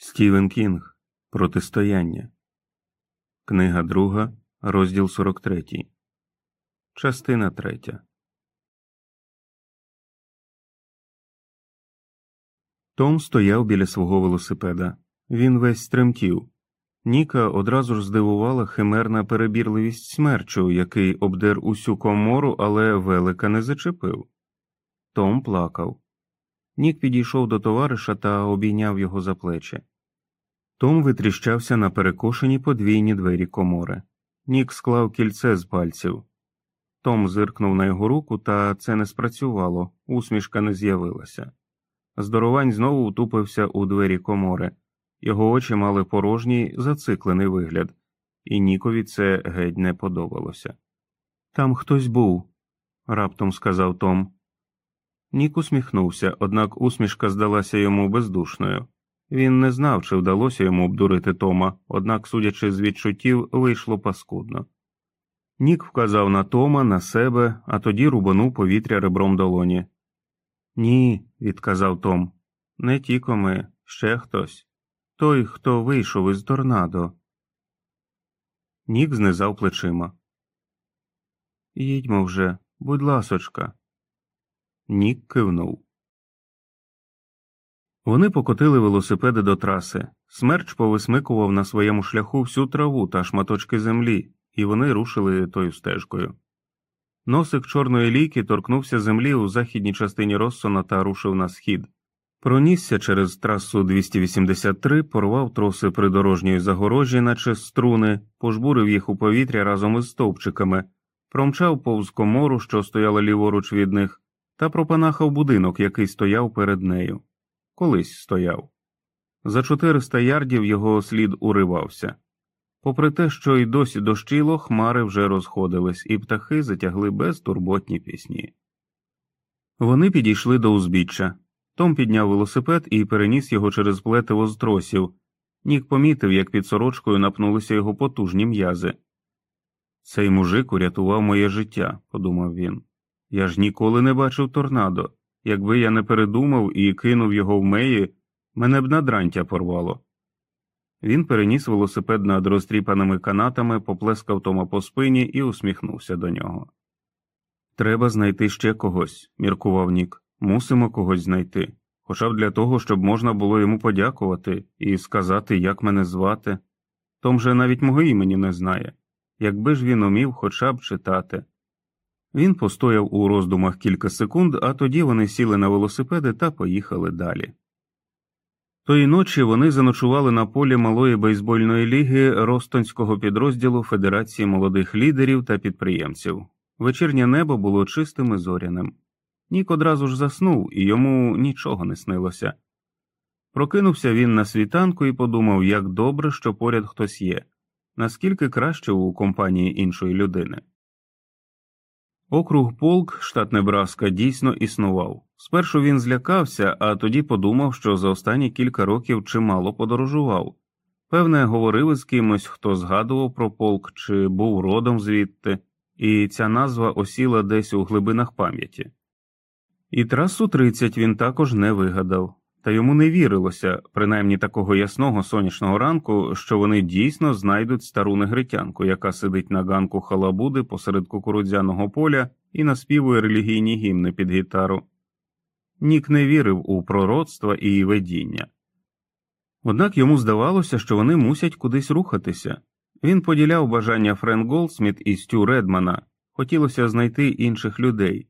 Стівен Кінг Протистояння. Книга 2, розділ 43. Частина 3. Том стояв біля свого велосипеда. Він весь стремтів. Ніка одразу ж здивувала химерна перебірливість смерчу, який обдер усю комору, але велика не зачепив. Том плакав. Нік підійшов до товариша та обійняв його за плечі. Том витріщався на перекошені подвійні двері комори. Нік склав кільце з пальців. Том зиркнув на його руку, та це не спрацювало, усмішка не з'явилася. Здоровань знову утупився у двері комори. Його очі мали порожній, зациклений вигляд, і Нікові це геть не подобалося. Там хтось був, раптом сказав Том. Нік усміхнувся, однак усмішка здалася йому бездушною. Він не знав, чи вдалося йому обдурити Тома, однак, судячи з відчуттів, вийшло паскудно. Нік вказав на Тома, на себе, а тоді рубанув повітря ребром долоні. Ні, відказав Том, не тільки ми, ще хтось. Той, хто вийшов із торнадо. Нік знизав плечима. Їдьмо вже, будь ласочка. Нік кивнув. Вони покотили велосипеди до траси. Смерч повисмикував на своєму шляху всю траву та шматочки землі, і вони рушили тою стежкою. Носик чорної ліки торкнувся землі у західній частині Россона та рушив на схід. Пронісся через трасу 283, порвав троси придорожньої загорожі, наче струни, пожбурив їх у повітря разом із стовпчиками, промчав повз комору, що стояла ліворуч від них, та пропанахав будинок, який стояв перед нею. Колись стояв. За 400 ярдів його слід уривався. Попри те, що й досі дощило, хмари вже розходились, і птахи затягли безтурботні пісні. Вони підійшли до узбіччя. Том підняв велосипед і переніс його через плетиво з тросів. Нік помітив, як під сорочкою напнулися його потужні м'язи. Цей мужик урятував моє життя, подумав він. Я ж ніколи не бачив торнадо. Якби я не передумав і кинув його в меї, мене б на дрантя порвало. Він переніс велосипед над розтріпаними канатами, поплескав Тома по спині і усміхнувся до нього. Треба знайти ще когось, міркував Нік. Мусимо когось знайти, хоча б для того, щоб можна було йому подякувати і сказати, як мене звати. Том же навіть мого імені не знає, якби ж він умів хоча б читати. Він постояв у роздумах кілька секунд, а тоді вони сіли на велосипеди та поїхали далі. Тої ночі вони заночували на полі малої бейсбольної ліги Ростонського підрозділу Федерації молодих лідерів та підприємців. Вечірнє небо було чистим і зоряним. Нік одразу ж заснув, і йому нічого не снилося. Прокинувся він на світанку і подумав, як добре, що поряд хтось є, наскільки краще у компанії іншої людини. Округ полк, штат Небраска, дійсно існував. Спершу він злякався, а тоді подумав, що за останні кілька років чимало подорожував. Певне, говорив із кимось, хто згадував про полк чи був родом звідти, і ця назва осіла десь у глибинах пам'яті. І трасу 30 він також не вигадав, та йому не вірилося, принаймні такого ясного сонячного ранку, що вони дійсно знайдуть стару негритянку, яка сидить на ганку халабуди посеред кукурудзяного поля і наспівує релігійні гімни під гітару. Нік не вірив у пророцтва і видіння. Однак йому здавалося, що вони мусять кудись рухатися. Він поділяв бажання Френ Голдсміт і Стю Редмана, хотілося знайти інших людей.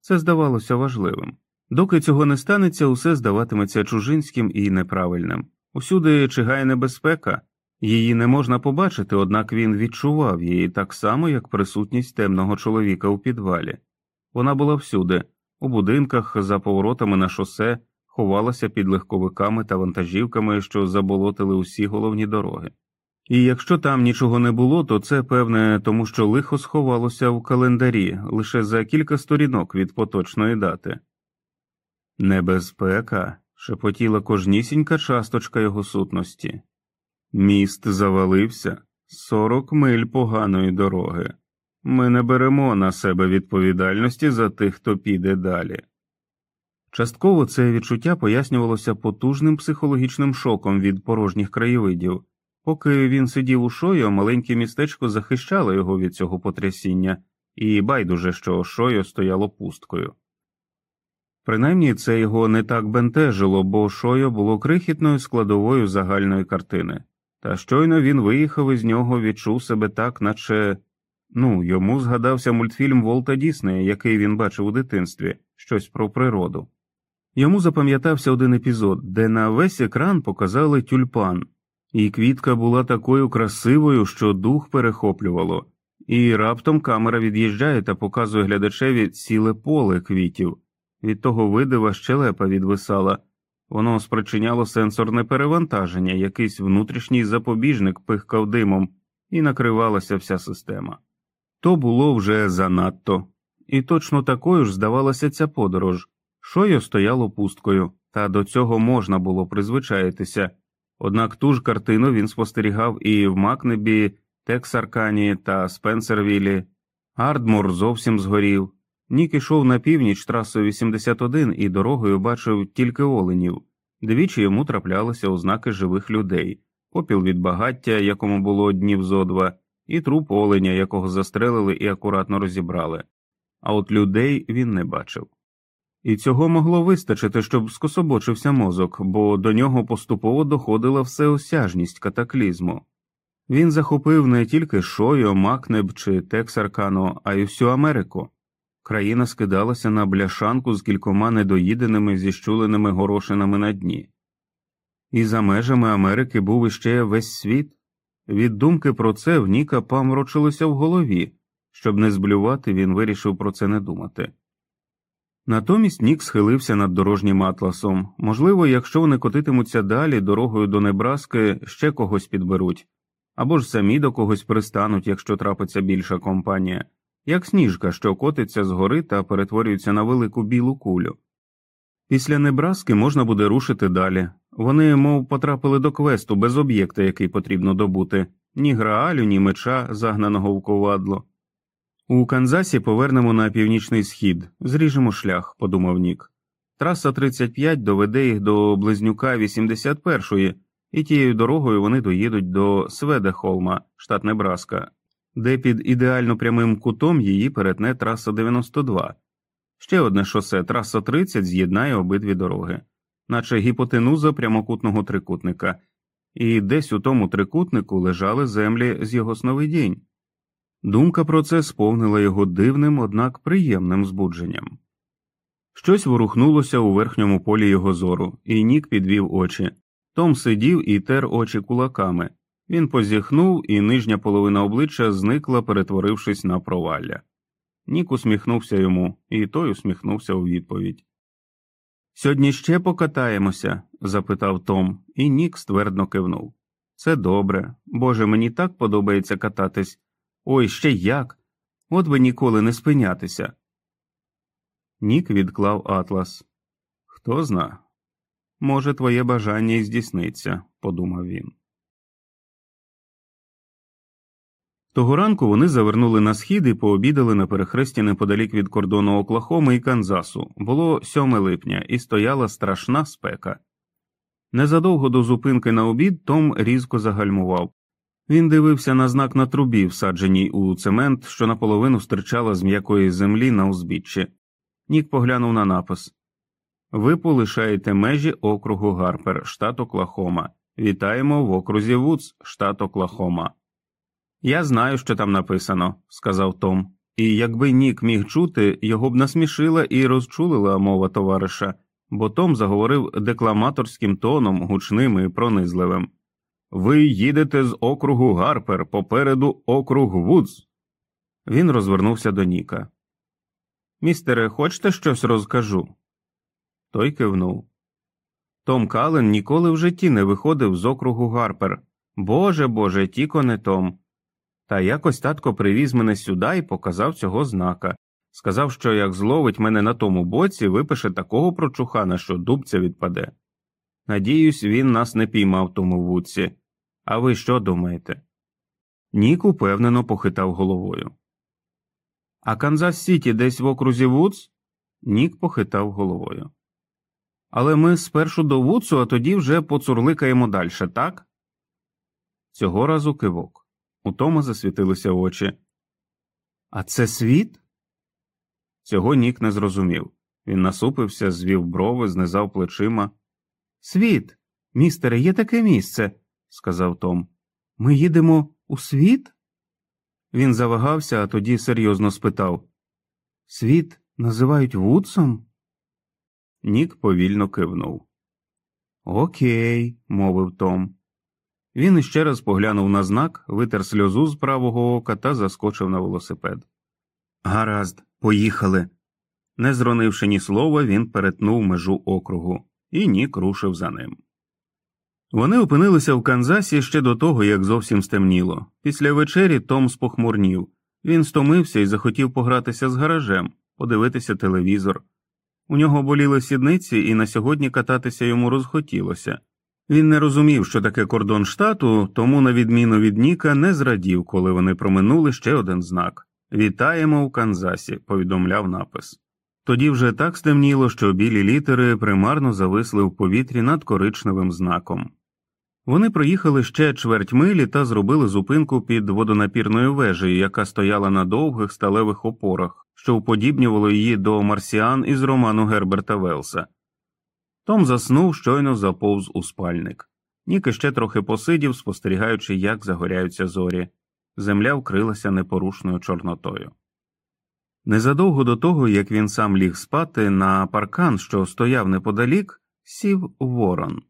Це здавалося важливим. Доки цього не станеться, усе здаватиметься чужинським і неправильним. Усюди чигає небезпека, її не можна побачити, однак він відчував її так само, як присутність темного чоловіка у підвалі. Вона була всюди, у будинках, за поворотами на шосе, ховалася під легковиками та вантажівками, що заболотили усі головні дороги. І якщо там нічого не було, то це певне, тому що лихо сховалося в календарі лише за кілька сторінок від поточної дати. Небезпека, шепотіла кожнісінька часточка його сутності. Міст завалився сорок миль поганої дороги. Ми не беремо на себе відповідальності за тих, хто піде далі. Частково це відчуття пояснювалося потужним психологічним шоком від порожніх краєвидів. Поки він сидів у шою, маленьке містечко захищало його від цього потрясіння, і байдуже, що шою стояло пусткою. Принаймні це його не так бентежило, бо шойо було крихітною складовою загальної картини, та щойно він виїхав із нього, відчув себе так, наче ну, йому згадався мультфільм Волта Діснея, який він бачив у дитинстві, щось про природу. Йому запам'ятався один епізод, де на весь екран показали тюльпан, і квітка була такою красивою, що дух перехоплювало, і раптом камера від'їжджає та показує глядачеві ціле поле квітів. Від того видива щелепа відвисала, воно спричиняло сенсорне перевантаження, якийсь внутрішній запобіжник пихкав димом, і накривалася вся система. То було вже занадто, і точно такою ж здавалася ця подорож. Шойо стояло пусткою, та до цього можна було призвичаїтися, однак ту ж картину він спостерігав і в Макнебі, Тексаркані та Спенсервілі, Ардмур зовсім згорів. Нік ішов на північ трасою 81 і дорогою бачив тільки оленів, двічі йому траплялися ознаки живих людей, попіл від багаття, якому було днів зо два, і труп оленя, якого застрелили і акуратно розібрали, а от людей він не бачив. І цього могло вистачити, щоб скособочився мозок, бо до нього поступово доходила всеосяжність катаклізму. Він захопив не тільки Шойо, Макнеб чи Тексаркано, а й всю Америку. Країна скидалася на бляшанку з кількома недоїденими зіщуленими горошинами на дні. І за межами Америки був іще весь світ. Від думки про це в Ніка памрочилося в голові, щоб не зблювати, він вирішив про це не думати. Натомість Нік схилився над дорожнім атласом можливо, якщо вони котитимуться далі дорогою до Небраски, ще когось підберуть, або ж самі до когось пристануть, якщо трапиться більша компанія як сніжка, що котиться з гори та перетворюється на велику білу кулю. Після Небраски можна буде рушити далі. Вони, мов потрапили до квесту без об'єкта, який потрібно добути, ні граалю, ні меча, загнаного в ковадло. У Канзасі повернемо на північний схід, зріжемо шлях, подумав Нік. Траса 35 доведе їх до близнюка 81-ї, і тією дорогою вони доїдуть до Сведехолма, штат Небраска, де під ідеально прямим кутом її перетне траса 92. Ще одне шосе траса 30 з'єднає обидві дороги, наче гіпотенуза прямокутного трикутника, і десь у тому трикутнику лежали землі з його сновидінь. Думка про це сповнила його дивним, однак приємним збудженням. Щось ворухнулося у верхньому полі його зору, і Нік підвів очі. Том сидів і тер очі кулаками, він позіхнув, і нижня половина обличчя зникла, перетворившись на провалля. Нік усміхнувся йому, і той усміхнувся у відповідь. Сьогодні ще покатаємося? запитав Том, і Нік ствердно кивнув. Це добре. Боже, мені так подобається кататись. Ой, ще як. От би ніколи не спинятися. Нік відклав атлас. Хто зна? Може, твоє бажання і здійсниться, подумав він. Того ранку вони завернули на схід і пообідали на перехресті неподалік від кордону Оклахоми і Канзасу. Було 7 липня, і стояла страшна спека. Незадовго до зупинки на обід Том різко загальмував. Він дивився на знак на трубі, всадженій у цемент, що наполовину стирчала з м'якої землі на узбіччі. Нік поглянув на напис Ви полишаєте межі округу Гарпер, штат Оклахома. Вітаємо в окрузі Вудс, штат Оклахома. Я знаю, що там написано, сказав Том, і якби Нік міг чути, його б насмішила і розчулила мова товариша, бо Том заговорив декламаторським тоном, гучним і пронизливим. Ви їдете з округу Гарпер попереду округ Вудс. Він розвернувся до Ніка. Містере, хочете щось розкажу? Той кивнув. Том Кален ніколи в житті не виходив з округу Гарпер. Боже Боже, тіко не Том. Та якось татко привіз мене сюди і показав цього знака. Сказав, що як зловить мене на тому боці, випише такого прочухана, що дубця відпаде. Надіюсь, він нас не піймав тому вудці. А ви що думаєте? Нік упевнено похитав головою. А Канзас Сіті десь в окрузі Вудс? Нік похитав головою. Але ми спершу до Вудсу, а тоді вже поцурликаємо далі, так? Цього разу кивок. У Тома засвітилися очі. А це світ? Цього Нік не зрозумів. Він насупився, звів брови, знизав плечима. Світ, містере, є таке місце, сказав Том. Ми їдемо у світ? Він завагався, а тоді серйозно спитав Світ називають Вудсом? Нік повільно кивнув. Окей, мовив Том. Він іще раз поглянув на знак, витер сльозу з правого ока та заскочив на велосипед. Гаразд, поїхали. Не зронивши ні слова, він перетнув межу округу, і Нік рушив за ним. Вони опинилися в Канзасі ще до того, як зовсім стемніло. Після вечері Том спохмурнів. Він стомився і захотів погратися з гаражем, подивитися телевізор. У нього боліли сідниці, і на сьогодні кататися йому розхотілося. Він не розумів, що таке кордон штату, тому, на відміну від Ніка, не зрадів, коли вони проминули ще один знак Вітаємо в Канзасі, повідомляв напис. Тоді вже так стемніло, що білі літери примарно зависли в повітрі над коричневим знаком. Вони проїхали ще чверть милі та зробили зупинку під водонапірною вежею, яка стояла на довгих сталевих опорах, що уподібнювало її до марсіан із роману Герберта Велса. Том заснув, щойно заповз у спальник. Нік ще трохи посидів, спостерігаючи, як загоряються зорі. Земля вкрилася непорушною чорнотою. Незадовго до того, як він сам ліг спати, на паркан, що стояв неподалік, сів ворон.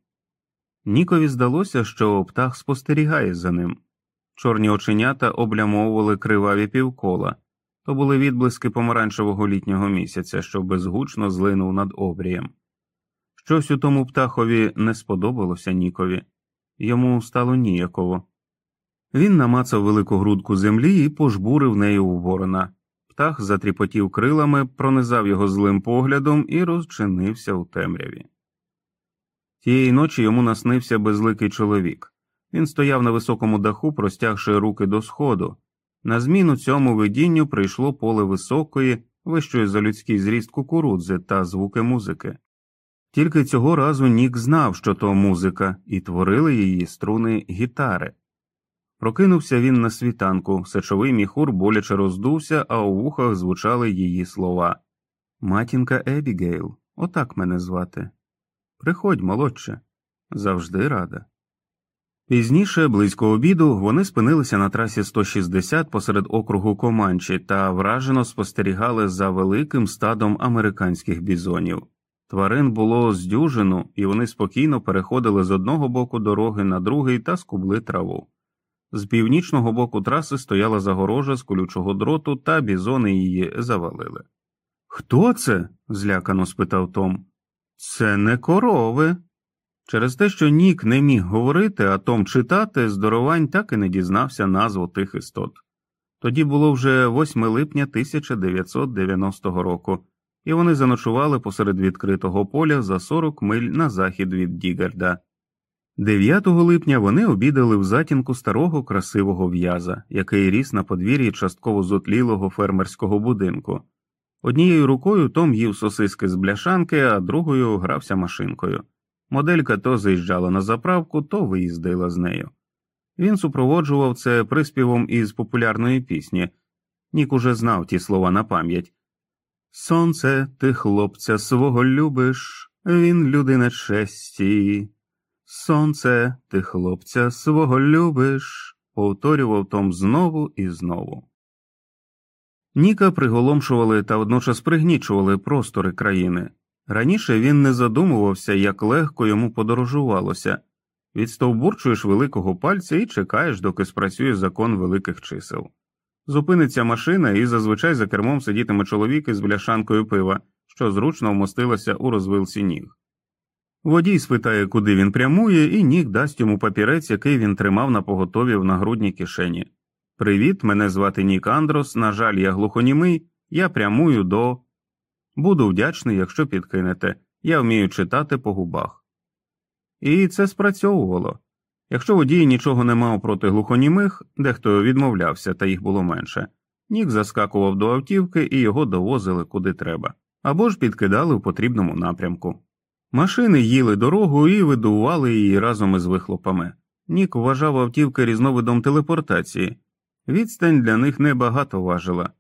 Нікові здалося, що птах спостерігає за ним. Чорні оченята облямовували криваві півкола, то були відблиски помаранчевого літнього місяця, що безгучно злинув над обрієм. Щось у тому птахові не сподобалося Нікові, йому стало ніяково. Він намацав велику грудку землі і пожбурив нею у ворона. Птах затріпотів крилами, пронизав його злим поглядом і розчинився у темряві. Тієї ночі йому наснився безликий чоловік. Він стояв на високому даху, простягши руки до сходу. На зміну цьому видінню прийшло поле високої, вищої за людський зріст кукурудзи та звуки музики. Тільки цього разу Нік знав, що то музика, і творили її струни гітари. Прокинувся він на світанку, сечовий міхур боляче роздувся, а у вухах звучали її слова Матінка Ебігейл, отак мене звати. Приходь, молодче, завжди рада. Пізніше, близько обіду, вони спинилися на трасі 160 посеред округу Команчі та вражено спостерігали за великим стадом американських бізонів. Тварин було здюжину, і вони спокійно переходили з одного боку дороги на другий та скубли траву. З північного боку траси стояла загорожа з колючого дроту, та бізони її завалили. Хто це? злякано спитав Том. Це не корови. Через те, що Нік не міг говорити, а Том читати, здоровань так і не дізнався назву тих істот. Тоді було вже 8 липня 1990 року, і вони заночували посеред відкритого поля за 40 миль на захід від Дігерда. 9 липня вони обідали в затінку старого красивого в'яза, який ріс на подвір'ї частково зотлілого фермерського будинку. Однією рукою Том їв сосиски з бляшанки, а другою грався машинкою. Моделька то заїжджала на заправку, то виїздила з нею. Він супроводжував це приспівом із популярної пісні. Нік уже знав ті слова на пам'ять Сонце, ти хлопця свого любиш, він людина честі. Сонце, ти хлопця свого любиш, повторював Том знову і знову. Ніка приголомшували та водночас пригнічували простори країни. Раніше він не задумувався, як легко йому подорожувалося відстовбурчуєш великого пальця і чекаєш, доки спрацює закон великих чисел. Зупиниться машина, і зазвичай за кермом сидітиме чоловік із бляшанкою пива, що зручно вмостилася у розвилці ніг. Водій спитає, куди він прямує, і Нік дасть йому папірець, який він тримав на поготові в нагрудній кишені. Привіт, мене звати Нік Андрос. На жаль, я глухонімий, я прямую до. Буду вдячний, якщо підкинете. Я вмію читати по губах. І це спрацьовувало. Якщо водій нічого не мав проти глухонімих, дехто відмовлявся, та їх було менше. Нік заскакував до автівки і його довозили куди треба, або ж підкидали в потрібному напрямку. Машини їли дорогу і видували її разом із вихлопами. Нік вважав автівки різновидом телепортації, відстань для них небагато важила,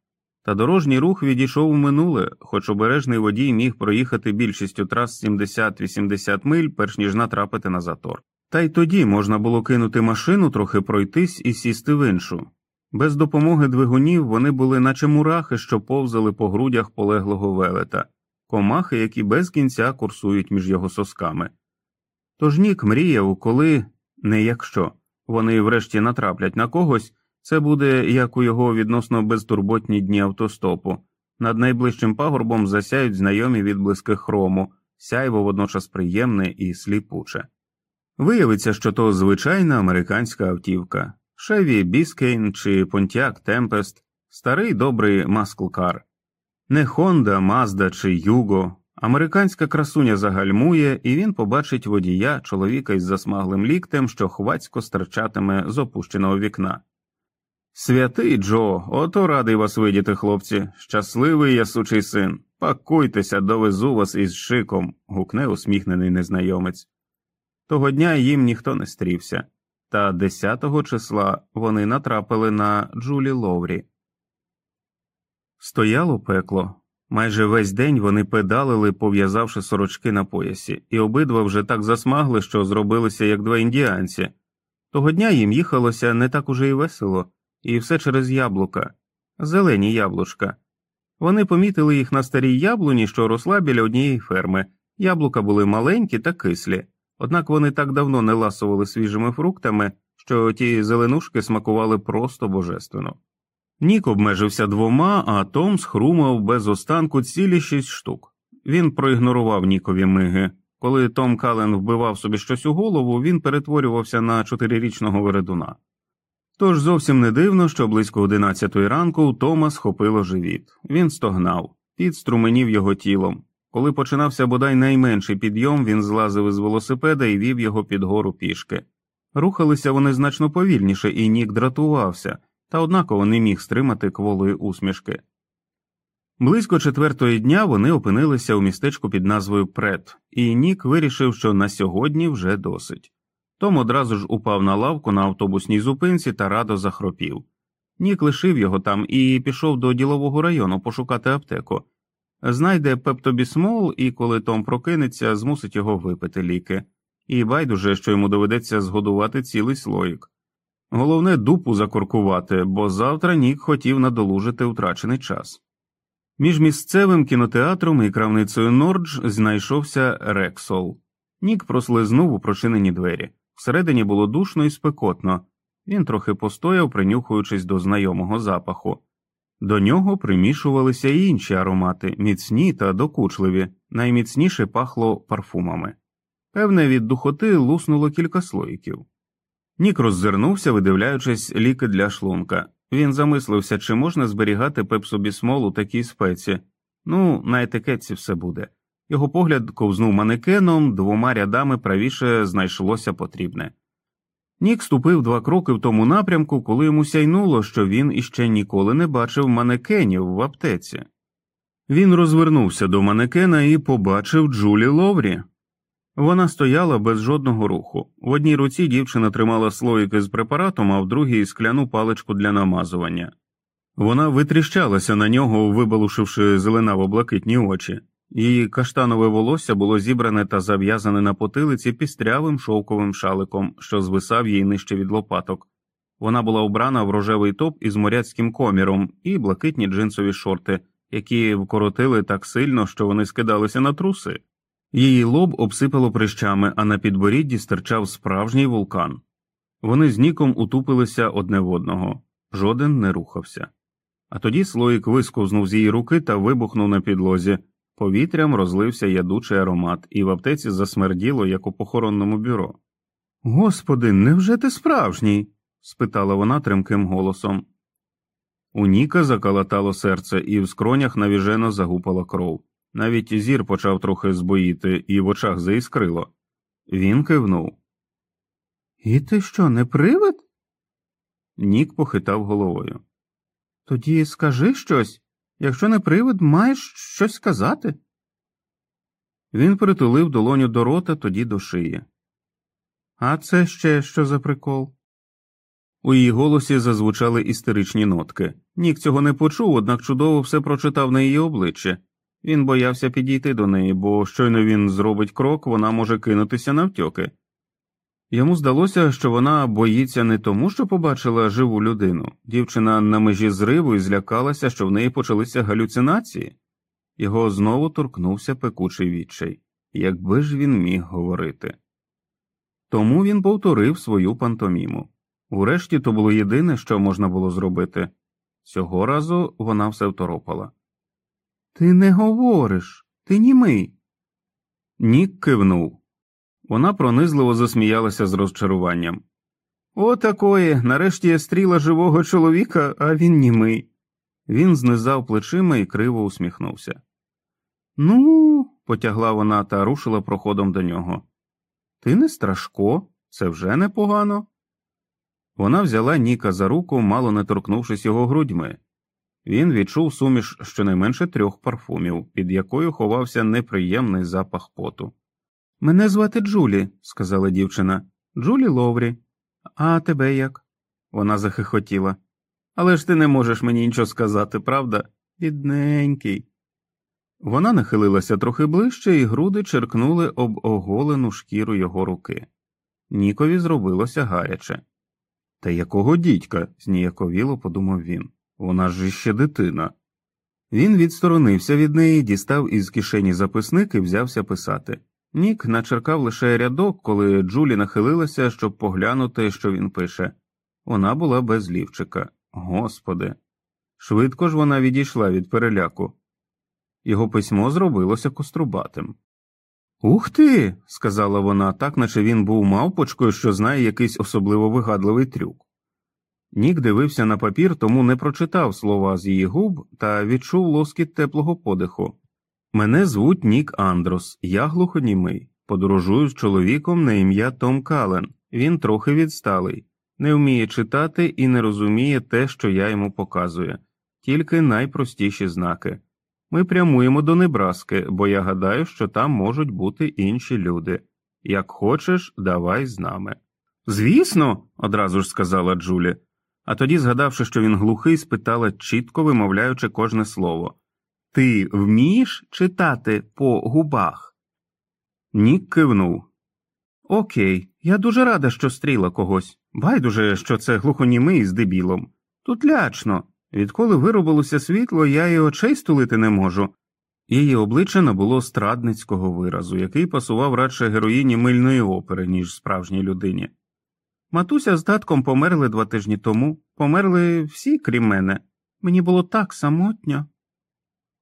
та дорожній рух відійшов у минуле, хоч обережний водій міг проїхати більшістю трас 70-80 миль, перш ніж натрапити на затор. Та й тоді можна було кинути машину, трохи пройтись і сісти в іншу. Без допомоги двигунів вони були, наче мурахи, що повзали по грудях полеглого велета, комахи, які без кінця курсують між його сосками. Тож Нік мріяв, коли, не якщо, вони врешті натраплять на когось, це буде як у його відносно безтурботні дні автостопу. Над найближчим пагорбом засяють знайомі відблиски хрому, сяйво водночас приємне і сліпуче. Виявиться, що то звичайна американська автівка Шеві Біскейн чи Понтяк Темпест, старий добрий маскл-кар. Не Хонда, Мазда чи Юго. Американська красуня загальмує, і він побачить водія, чоловіка із засмаглим ліктем, що хвацько стирчатиме з опущеного вікна. Святий Джо, ото радий вас видіти, хлопці. Щасливий я сучий син. Пакуйтеся, довезу вас із шиком. гукне усміхнений незнайомець. Того дня їм ніхто не стрівся, та 10-го числа вони натрапили на Джулі Ловрі. Стояло пекло. Майже весь день вони педалили, пов'язавши сорочки на поясі, і обидва вже так засмагли, що зробилися як два індіанці. Того дня їм їхалося не так уже й весело, і все через яблука, зелені яблучка. Вони помітили їх на старій яблуні, що росла біля однієї ферми. Яблука були маленькі та кислі, однак вони так давно не ласували свіжими фруктами, що ті зеленушки смакували просто божественно. Нік обмежився двома, а Том схрумав без останку цілі шість штук. Він проігнорував Нікові миги. Коли Том Кален вбивав собі щось у голову, він перетворювався на чотирирічного вередуна. Тож зовсім не дивно, що близько одинадцятої ранку Тома схопило живіт. Він стогнав, під струменів його тілом. Коли починався бодай найменший підйом, він злазив із велосипеда і вів його під гору пішки. Рухалися вони значно повільніше, і Нік дратувався, та однаково не міг стримати кволої усмішки. Близько четвертої дня вони опинилися у містечку під назвою Прет, і Нік вирішив, що на сьогодні вже досить. Том одразу ж упав на лавку на автобусній зупинці та радо захропів. Нік лишив його там і пішов до ділового району пошукати аптеку. Знайде пептобісмол, і коли Том прокинеться, змусить його випити ліки, і байдуже, що йому доведеться згодувати цілий слоїк. Головне дупу закоркувати, бо завтра Нік хотів надолужити втрачений час. Між місцевим кінотеатром і крамницею Нордж знайшовся Рексол. Нік прослизнув у прочинені двері. Всередині було душно і спекотно, він трохи постояв, принюхуючись до знайомого запаху. До нього примішувалися й інші аромати, міцні та докучливі, найміцніше пахло парфумами. Певне, від духоти луснуло кілька слоїків. Нік роззирнувся, видивляючись ліки для шлунка. Він замислився, чи можна зберігати пепсобісмол у такій спеці. Ну, на етикетці все буде. Його погляд ковзнув манекеном, двома рядами правіше знайшлося потрібне. Нік ступив два кроки в тому напрямку, коли йому сяйнуло, що він іще ніколи не бачив манекенів в аптеці. Він розвернувся до манекена і побачив Джулі Ловрі. Вона стояла без жодного руху. В одній руці дівчина тримала слоїки з препаратом, а в другій скляну паличку для намазування. Вона витріщалася на нього, вибалушивши зеленаво блакитні очі. Її каштанове волосся було зібране та зав'язане на потилиці пістрявим шовковим шаликом, що звисав їй нижче від лопаток. Вона була вбрана в рожевий топ із моряцьким коміром і блакитні джинсові шорти, які вкоротили так сильно, що вони скидалися на труси. Її лоб обсипало прищами, а на підборідді стирчав справжній вулкан. Вони з ніком утупилися одне в одного, жоден не рухався. А тоді слоїк висковзнув з її руки та вибухнув на підлозі. Повітрям розлився ядучий аромат, і в аптеці засмерділо, як у похоронному бюро. Господи, невже ти справжній? спитала вона тремким голосом. У Ніка закалатало серце, і в скронях навіжено загупала кров. Навіть зір почав трохи збоїти, і в очах заіскрило. Він кивнув. І ти що, не привид? Нік похитав головою. Тоді скажи щось. Якщо не привид, маєш щось сказати. Він притулив долоню до рота, тоді до шиї. А це ще що за прикол? У її голосі зазвучали істеричні нотки. Нік цього не почув, однак чудово все прочитав на її обличчі. Він боявся підійти до неї, бо щойно він зробить крок, вона може кинутися навтьоки. Йому здалося, що вона боїться не тому, що побачила живу людину. Дівчина на межі зриву і злякалася, що в неї почалися галюцинації. Його знову торкнувся пекучий відчай, якби ж він міг говорити. Тому він повторив свою пантоміму. Урешті то було єдине, що можна було зробити. Цього разу вона все второпала. Ти не говориш, ти німий. Нік кивнув. Вона пронизливо засміялася з розчаруванням. О, такої, нарешті я стріла живого чоловіка, а він німий. Він знизав плечима і криво усміхнувся. Ну, потягла вона та рушила проходом до нього. Ти не страшко, це вже непогано. Вона взяла Ніка за руку, мало не торкнувшись його грудьми. Він відчув суміш щонайменше трьох парфумів, під якою ховався неприємний запах поту. Мене звати Джулі, сказала дівчина. Джулі Ловрі. А тебе як? Вона захихотіла. Але ж ти не можеш мені нічого сказати, правда? Бідненький. Вона нахилилася трохи ближче, і груди черкнули об оголену шкіру його руки. Нікові зробилося гаряче. Та якого дідька? зніяковіло подумав він. Вона ж іще дитина. Він відсторонився від неї, дістав із кишені записник і взявся писати. Нік начеркав лише рядок, коли Джулі нахилилася, щоб поглянути, що він пише. Вона була без лівчика. Господи. Швидко ж вона відійшла від переляку. Його письмо зробилося кострубатим. Ух ти. сказала вона, так наче він був мавпочкою, що знає якийсь особливо вигадливий трюк. Нік дивився на папір, тому не прочитав слова з її губ та відчув лоскіт теплого подиху. Мене звуть Нік Андрос, я глухонімий. Подорожую з чоловіком на ім'я Том Кален. Він трохи відсталий, не вміє читати і не розуміє те, що я йому показую, тільки найпростіші знаки. Ми прямуємо до Небраски, бо я гадаю, що там можуть бути інші люди. Як хочеш, давай з нами. Звісно, одразу ж сказала Джулі, а тоді, згадавши, що він глухий, спитала, чітко вимовляючи кожне слово Ти вмієш читати по губах? Нік кивнув. Окей, я дуже рада, що стріла когось. Байдуже, що це глухонімий з дебілом. Тут лячно. Відколи виробилося світло, я й очей стулити не можу. Її обличчя набуло страдницького виразу, який пасував радше героїні мильної опери, ніж справжній людині. Матуся з татком померли два тижні тому, померли всі, крім мене. Мені було так самотньо.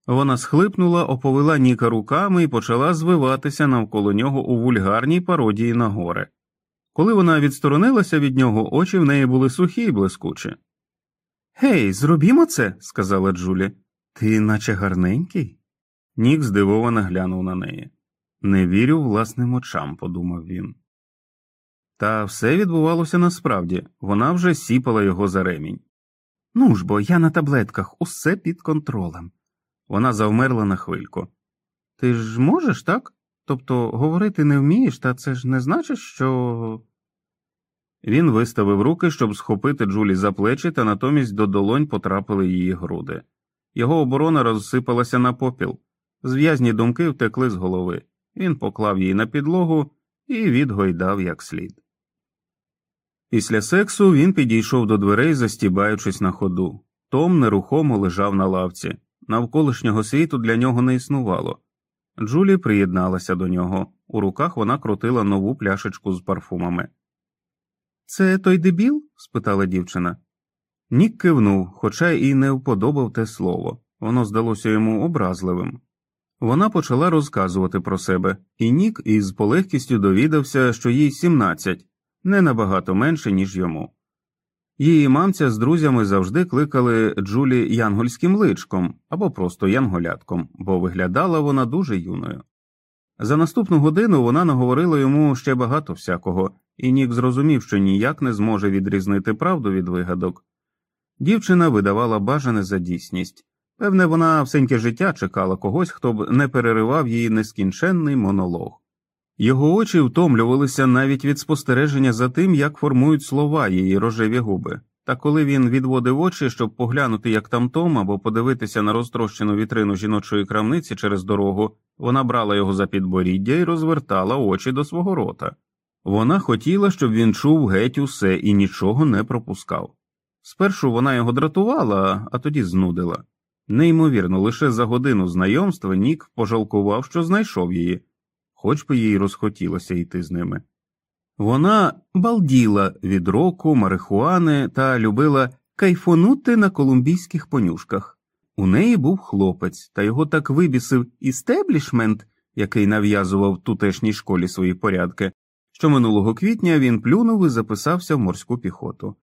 Вона схлипнула, оповила Ніка руками і почала звиватися навколо нього у вульгарній пародії на горе. Коли вона відсторонилася від нього, очі в неї були сухі й блискучі. Гей, зробімо це, сказала Джулі. Ти наче гарненький. Нік здивовано глянув на неї. Не вірю власним очам, подумав він. Та все відбувалося насправді вона вже сіпала його за ремінь. Ну ж бо я на таблетках, усе під контролем. Вона завмерла на хвильку. Ти ж можеш, так? Тобто говорити не вмієш, та це ж не значить, що. Він виставив руки, щоб схопити Джулі за плечі, та натомість до долонь потрапили її груди. Його оборона розсипалася на попіл, зв'язні думки втекли з голови. Він поклав її на підлогу і відгойдав як слід. Після сексу він підійшов до дверей, застібаючись на ходу. Том нерухомо лежав на лавці, навколишнього світу для нього не існувало. Джулі приєдналася до нього. У руках вона крутила нову пляшечку з парфумами. Це той дебіл? спитала дівчина. Нік кивнув, хоча і не вподобав те слово, воно здалося йому образливим. Вона почала розказувати про себе, і Нік із полегкістю довідався, що їй 17, не набагато менше, ніж йому. Її мамця з друзями завжди кликали Джулі янгольським личком або просто янголятком, бо виглядала вона дуже юною. За наступну годину вона наговорила йому ще багато всякого, і Нік зрозумів, що ніяк не зможе відрізнити правду від вигадок. Дівчина видавала бажане за дійсність, Певне, вона всеньке життя чекала когось, хто б не переривав її нескінченний монолог. Його очі втомлювалися навіть від спостереження за тим, як формують слова її рожеві губи. Та коли він відводив очі, щоб поглянути, як там Том, або подивитися на розтрощену вітрину жіночої крамниці через дорогу, вона брала його за підборіддя і розвертала очі до свого рота. Вона хотіла, щоб він чув геть усе і нічого не пропускав. Спершу вона його дратувала, а тоді знудила. Неймовірно, лише за годину знайомства Нік пожалкував, що знайшов її, хоч би їй розхотілося йти з ними. Вона балділа від року, марихуани та любила кайфонути на колумбійських понюшках. У неї був хлопець, та його так вибісив істеблішмент, який нав'язував тутешній школі свої порядки, що минулого квітня він плюнув і записався в морську піхоту.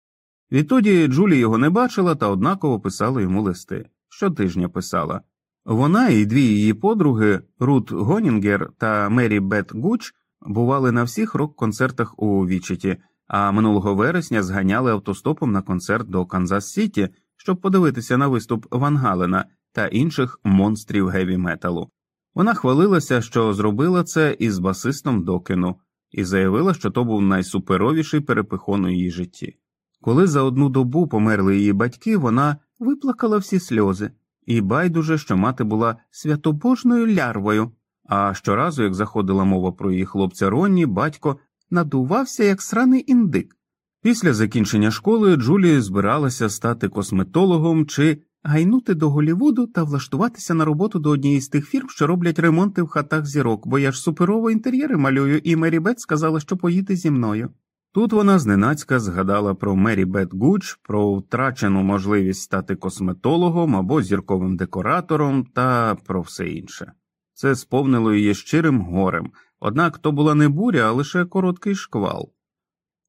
Відтоді Джулі його не бачила та однаково писала йому листи. Щотижня писала. Вона і дві її подруги Рут Гонінгер та Мері Бет Гуч бували на всіх рок-концертах у Вічеті, а минулого вересня зганяли автостопом на концерт до Канзас Сіті, щоб подивитися на виступ Ван Галена та інших монстрів геві металу. Вона хвалилася, що зробила це із басистом Докину, і заявила, що то був найсуперовіший перепихон у її житті. Коли за одну добу померли її батьки, вона виплакала всі сльози, і байдуже, що мати була святобожною лярвою. А щоразу, як заходила мова про її хлопця Ронні, батько надувався як сраний індик. Після закінчення школи Джулі збиралася стати косметологом чи гайнути до Голівуду та влаштуватися на роботу до однієї з тих фірм, що роблять ремонти в хатах зірок, бо я ж суперово інтер'єри малюю, і Мері Бет сказала, що поїде зі мною. Тут вона зненацька згадала про Мері Бет Гуч, про втрачену можливість стати косметологом або зірковим декоратором та про все інше. Це сповнило її щирим горем, однак то була не буря, а лише короткий шквал.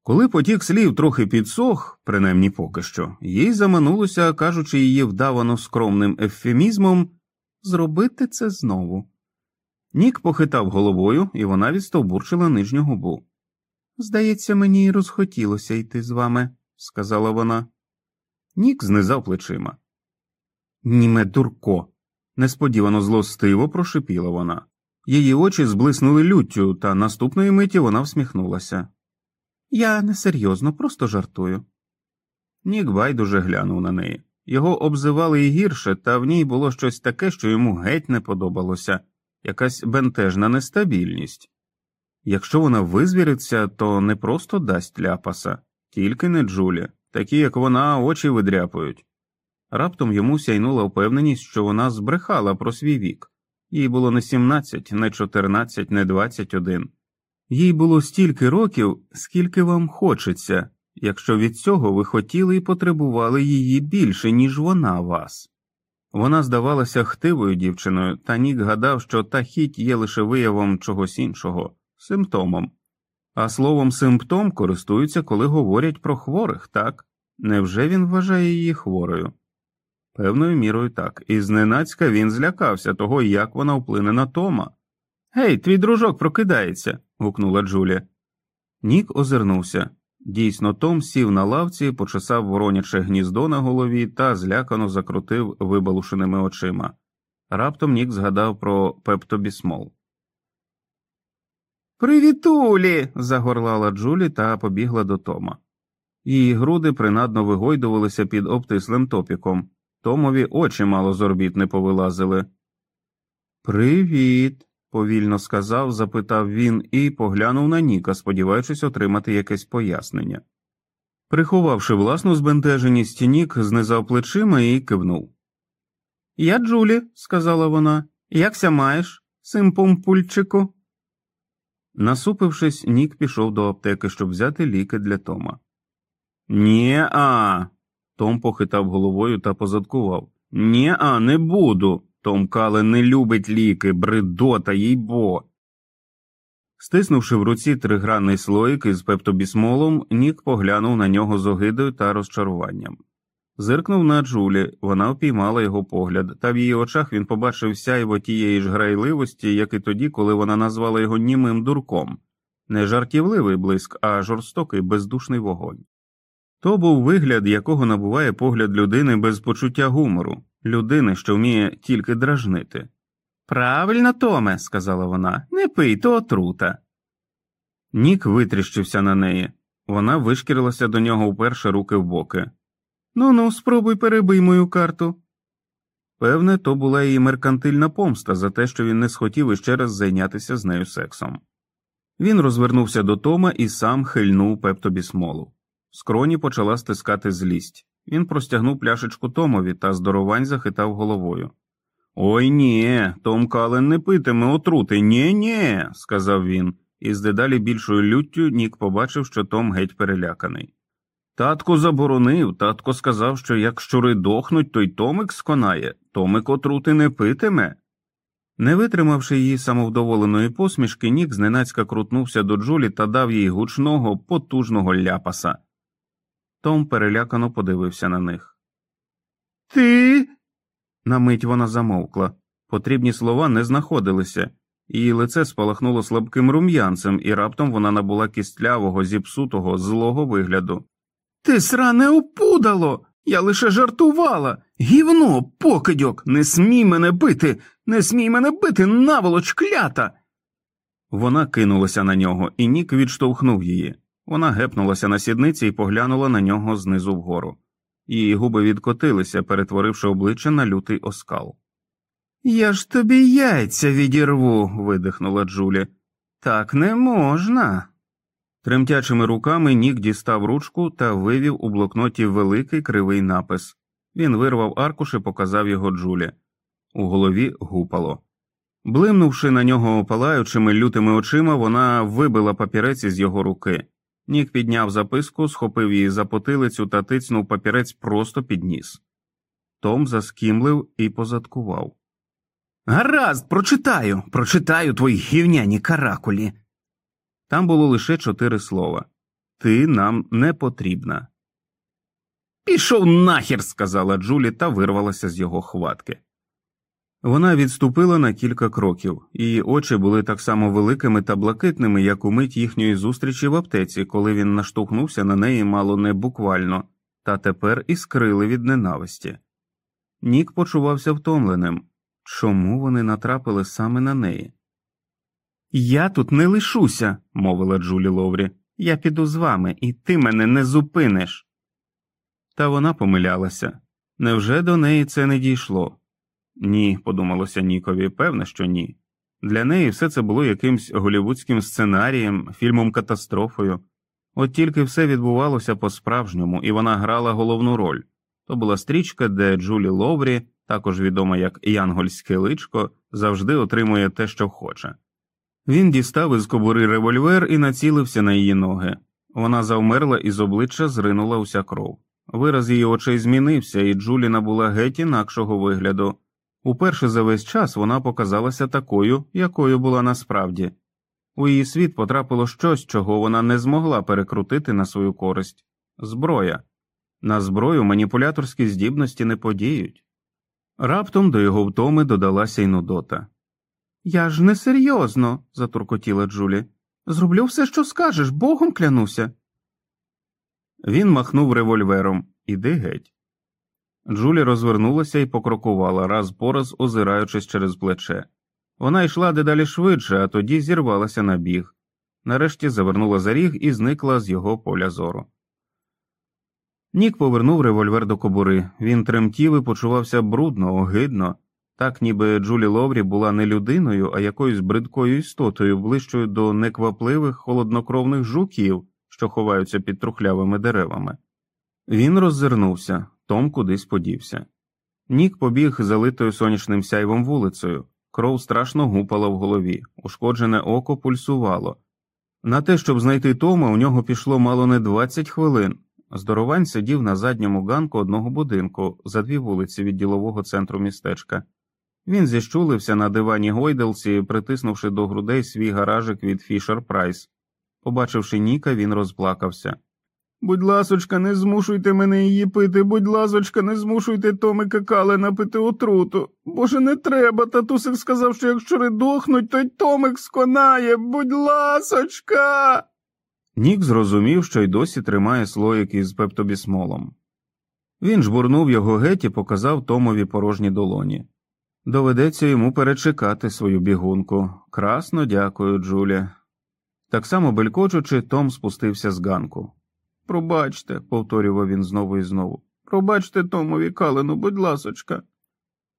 Коли потік слів трохи підсох, принаймні поки що, їй заманулося, кажучи її вдавано скромним ефемізмом, зробити це знову. Нік похитав головою, і вона відстовбурчила нижню губу. Здається, мені розхотілося йти з вами, сказала вона. Нік знизав плечима. Німе дурко. несподівано злостиво прошипіла вона. Її очі зблиснули люттю, та наступної миті вона всміхнулася. Я несерйозно, просто жартую. Нік байдуже глянув на неї. Його обзивали і гірше, та в ній було щось таке, що йому геть не подобалося, якась бентежна нестабільність. Якщо вона визвіриться, то не просто дасть ляпаса, тільки не Джулі, такі, як вона, очі видряпають. Раптом йому сяйнула впевненість, що вона збрехала про свій вік. Їй було не 17, не 14, не 21. Їй було стільки років, скільки вам хочеться, якщо від цього ви хотіли і потребували її більше, ніж вона вас. Вона здавалася хтивою дівчиною, та Нік гадав, що та хіть є лише виявом чогось іншого симптомом. А словом симптом користуються, коли говорять про хворих, так? Невже він вважає її хворою? Певною мірою так, і зненацька він злякався того, як вона вплине на Тома. Гей, твій дружок прокидається. гукнула Джулія. Нік озирнувся. Дійсно, Том сів на лавці, почесав вороняче гніздо на голові та злякано закрутив вибалушеними очима. Раптом Нік згадав про пептобісмол. Привітулі. загорлала Джулі та побігла до Тома. Її груди принадно вигойдувалися під обтислим топіком. Томові очі мало з орбіт не повилазили. Привіт, повільно сказав, запитав він і поглянув на Ніка, сподіваючись отримати якесь пояснення. Приховавши власну збентеженість, Нік знизав плечима і кивнув. Я Джулі, сказала вона, якся маєш, симпумпульчику? Насупившись, Нік пішов до аптеки, щоб взяти ліки для Тома. Нє а. Том похитав головою та позадкував. Нє а, не буду. Том Кале не любить ліки, бридота, їй бо. Стиснувши в руці тригранний слоїк із пептобісмолом, Нік поглянув на нього з огидою та розчаруванням. Зиркнув на Джулі, вона впіймала його погляд, та в її очах він побачив сяйво тієї ж грайливості, як і тоді, коли вона назвала його німим дурком, не жартівливий блиск, а жорстокий бездушний вогонь. То був вигляд, якого набуває погляд людини без почуття гумору, людини, що вміє тільки дражнити. Правильно, Томе, сказала вона, не пий, то отрута. Нік витріщився на неї. Вона вишкірилася до нього вперше руки в боки. Ну ну, спробуй перебий мою карту. Певне, то була її меркантильна помста за те, що він не схотів іще раз зайнятися з нею сексом. Він розвернувся до Тома і сам хильнув пептобі смолу. Скроні почала стискати злість. Він простягнув пляшечку Томові та здоровань захитав головою. Ой ні, Том Кален не питиме отрути. Нє нє, сказав він, і з дедалі більшою люттю Нік побачив, що Том геть переляканий. Татко заборонив, татко сказав, що як щури дохнуть, то й Томик сконає, Томик отрути не питиме. Не витримавши її самовдоволеної посмішки, Нік зненацька крутнувся до Джулі та дав їй гучного, потужного ляпаса. Том перелякано подивився на них. Ти. На мить вона замовкла. Потрібні слова не знаходилися, її лице спалахнуло слабким рум'янцем, і раптом вона набула кістлявого, зіпсутого, злого вигляду. Ти сране опудало. Я лише жартувала. Гівно, покидьок, не смій мене бити, не смій мене бити, наволоч клята. Вона кинулася на нього, і Нік відштовхнув її. Вона гепнулася на сідниці і поглянула на нього знизу вгору. Її губи відкотилися, перетворивши обличчя на лютий оскал. Я ж тобі яйця відірву, видихнула Джулі. Так не можна. Тремтячими руками Нік дістав ручку та вивів у блокноті великий кривий напис. Він вирвав аркуш і показав його Джулі. У голові гупало. Блимнувши на нього палаючими лютими очима, вона вибила папірець із його руки. Нік підняв записку, схопив її за потилицю та тицнув папірець просто під ніс. Том заскімлив і позадкував. Гаразд, прочитаю, прочитаю твої гівняні каракулі. Там було лише чотири слова Ти нам не потрібна. Пішов нахер, сказала Джулі та вирвалася з його хватки. Вона відступила на кілька кроків, її очі були так само великими та блакитними, як у мить їхньої зустрічі в аптеці, коли він наштовхнувся на неї мало не буквально, та тепер іскрили від ненависті. Нік почувався втомленим чому вони натрапили саме на неї? Я тут не лишуся, мовила Джулі Ловрі. Я піду з вами, і ти мене не зупиниш. Та вона помилялася. Невже до неї це не дійшло? Ні, подумалося Нікові, певне, що ні. Для неї все це було якимсь голівудським сценарієм, фільмом катастрофою. От тільки все відбувалося по-справжньому, і вона грала головну роль. То була стрічка, де Джулі Ловрі, також відома як Янгольське личко, завжди отримує те, що хоче. Він дістав із кобури револьвер і націлився на її ноги. Вона завмерла і з обличчя зринула уся кров. Вираз її очей змінився, і Джулі набула геть інакшого вигляду. Уперше за весь час вона показалася такою, якою була насправді. У її світ потрапило щось, чого вона не змогла перекрутити на свою користь зброя. На зброю маніпуляторські здібності не подіють. Раптом до його втоми додалася й Нудота. Я ж не серйозно, затуркотіла Джулі. Зроблю все, що скажеш, богом клянуся. Він махнув револьвером Іди геть. Джулі розвернулася і покрокувала, раз по раз озираючись через плече. Вона йшла дедалі швидше, а тоді зірвалася на біг. Нарешті завернула за ріг і зникла з його поля зору. Нік повернув револьвер до кобури. Він тремтів і почувався брудно, огидно, так ніби Джулі Ловрі була не людиною, а якоюсь бридкою істотою, ближчою до неквапливих холоднокровних жуків, що ховаються під трухлявими деревами. Він роззирнувся, Том кудись подівся. Нік побіг залитою сонячним сяйвом вулицею, кров страшно гупала в голові, ушкоджене око пульсувало. На те, щоб знайти Тома, у нього пішло мало не 20 хвилин. Здоровань сидів на задньому ганку одного будинку за дві вулиці від ділового центру містечка. Він зіщулився на дивані гойделці, притиснувши до грудей свій гаражик від Фішер Прайс. Побачивши Ніка, він розплакався. Будь ласочка, не змушуйте мене її пити, будь ласочка, не змушуйте Томика Калена пити отруту. Боже, не треба. Татусик сказав, що якщо ридохнуть, то й Томик сконає. Будь ласочка. Нік зрозумів, що й досі тримає слоїк із пептобісмолом. Він жбурнув його геть і показав Томові порожні долоні. Доведеться йому перечекати свою бігунку. Красно дякую, Джулі. Так само белькочучи, Том спустився з ганку. Пробачте, повторював він знову і знову. Пробачте Томові Калену, будь ласочка.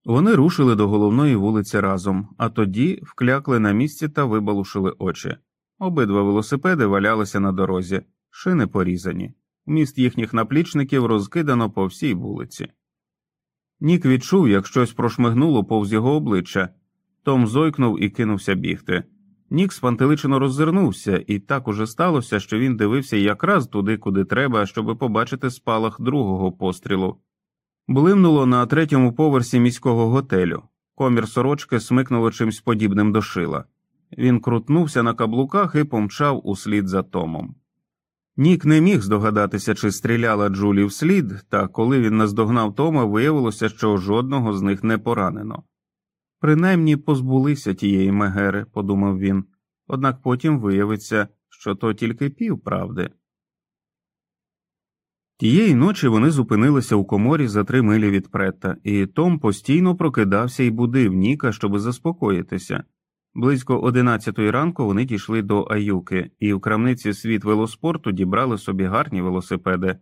Вони рушили до головної вулиці разом, а тоді вклякли на місці та вибалушили очі. Обидва велосипеди валялися на дорозі, шини порізані. Міст їхніх наплічників розкидано по всій вулиці. Нік відчув, як щось прошмигнуло повз його обличчя. Том зойкнув і кинувся бігти. Нік спантеличено роззирнувся, і так уже сталося, що він дивився якраз туди, куди треба, щоби побачити спалах другого пострілу. Блимнуло на третьому поверсі міського готелю. Комір сорочки смикнуло чимсь подібним до шила. Він крутнувся на каблуках і помчав услід за Томом. Нік не міг здогадатися, чи стріляла Джулі вслід, та коли він наздогнав Тома, виявилося, що жодного з них не поранено. Принаймні позбулися тієї мегери, подумав він, однак потім виявиться, що то тільки півправди. Тієї ночі вони зупинилися у коморі за три милі від Претта, і Том постійно прокидався і будив Ніка, щоби заспокоїтися. Близько одинадцятої ранку вони дійшли до Аюки, і в крамниці світ велоспорту дібрали собі гарні велосипеди.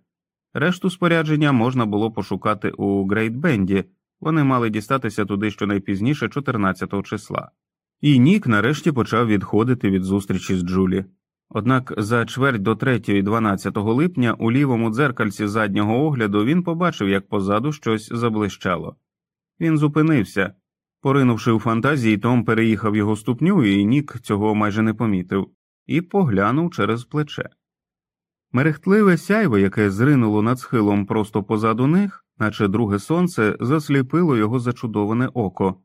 Решту спорядження можна було пошукати у Грейтбенді, вони мали дістатися туди щонайпізніше 14 числа. І Нік нарешті почав відходити від зустрічі з Джулі. Однак за чверть до 3 12 липня у лівому дзеркальці заднього огляду він побачив, як позаду щось заблищало. Він зупинився. Поринувши у фантазії, Том переїхав його ступню, і Нік цього майже не помітив, і поглянув через плече. Мерехтливе сяйво, яке зринуло над схилом просто позаду них, наче друге сонце, засліпило його зачудоване око.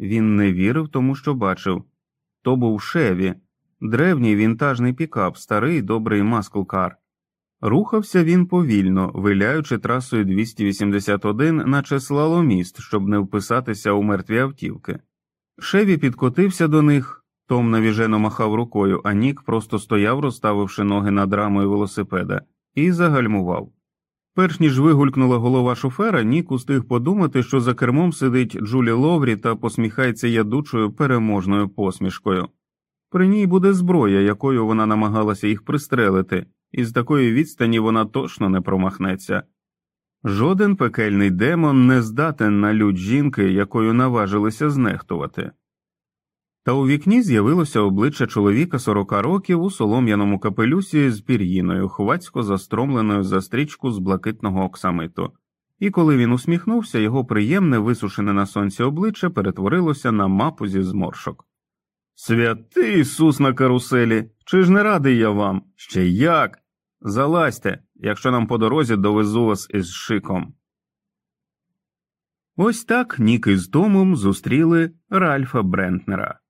Він не вірив тому, що бачив. То був шеві, древній вінтажний пікап, старий добрий маскулкар. Рухався він повільно, виляючи трасою 281, наче слаломіст, щоб не вписатися у мертві автівки. Шеві підкотився до них, Том навіжено махав рукою, а Нік просто стояв, розставивши ноги над рамою велосипеда, і загальмував. Перш ніж вигулькнула голова шофера, Нік устиг подумати, що за кермом сидить Джулі Ловрі та посміхається ядучою переможною посмішкою. При ній буде зброя, якою вона намагалася їх пристрелити і з такої відстані вона точно не промахнеться. Жоден пекельний демон не здатен на лють жінки, якою наважилися знехтувати. Та у вікні з'явилося обличчя чоловіка сорока років у солом'яному капелюсі з пір'їною, хвацько застромленою за стрічку з блакитного оксамиту, і коли він усміхнувся, його приємне висушене на сонці обличчя перетворилося на мапу зі зморшок. Святий Ісус на каруселі, чи ж не радий я вам? Ще як? Залазьте, якщо нам по дорозі довезу вас із шиком. Ось так Нік із Томом зустріли Ральфа Брентнера.